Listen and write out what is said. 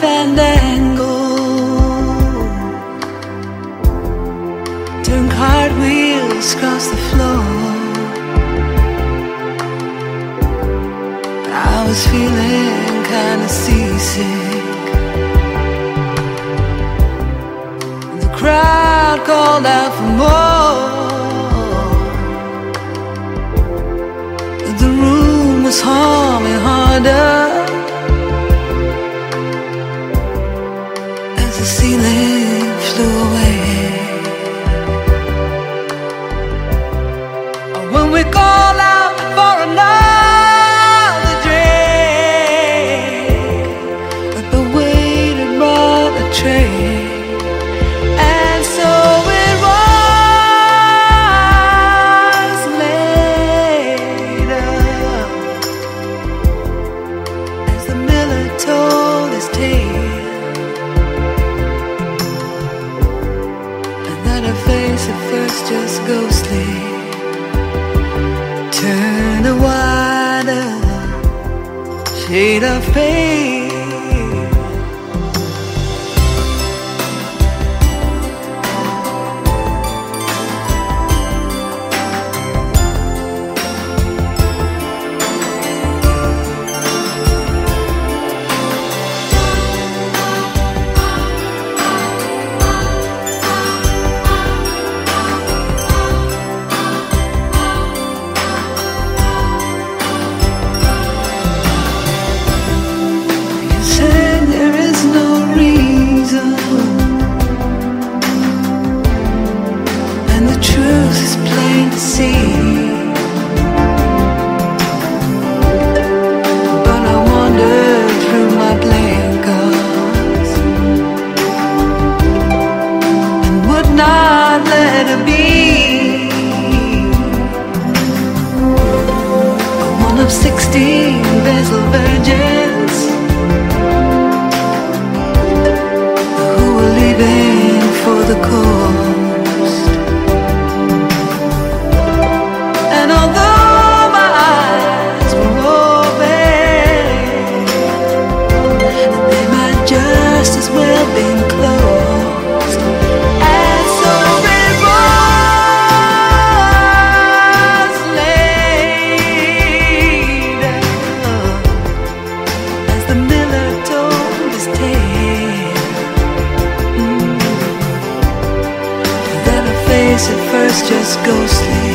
fandango. Turn cartwheels across the floor. I was feeling kinda seasick. The crowd called out for more. The room was haunted. live flew away. state of faith. sixteen little virgin. just ghostly.